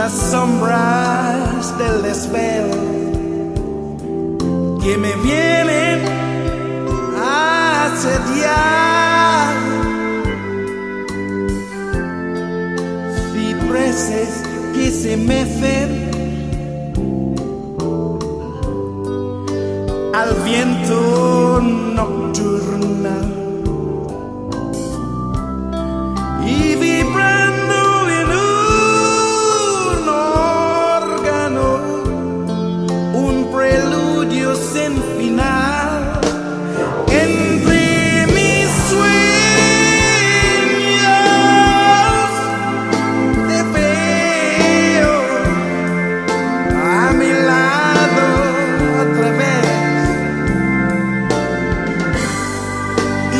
las sombras del desvelo que me vienen a asediar. Cipreses que se mecen al viento nocturno. Sin final. Entre mis sueños te veo a mi lado otra vez.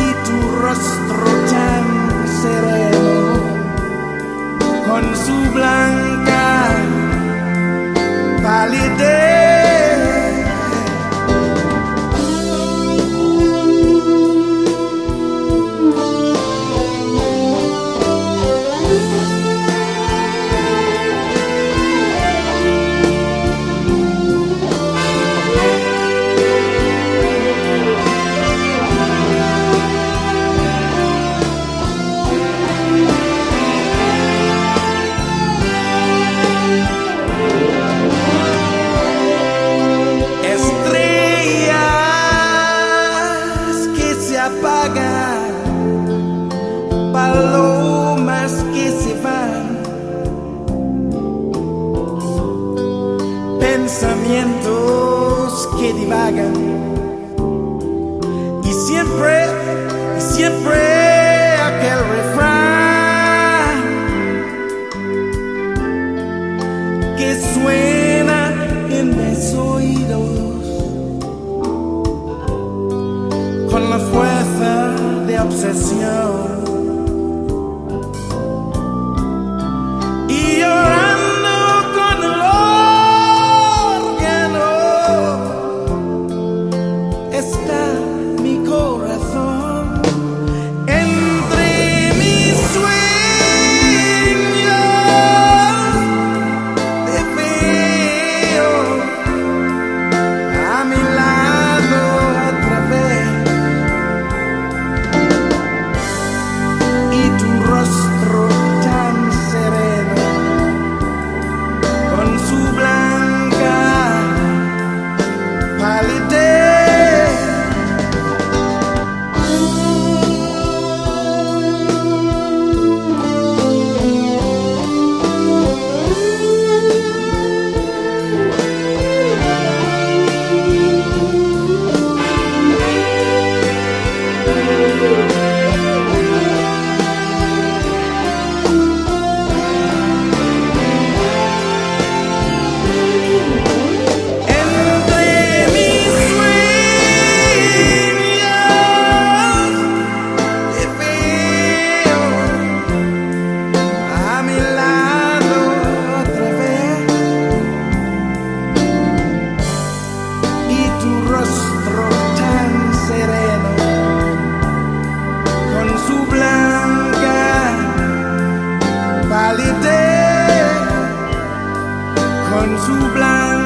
y tu rostro tan sereno con su blanca palidez. Palomas que se van, pensamientos que divagan. Y siempre, y siempre aquel refrán que suena en mis oídos. Con la fuerza de obsesión. con su.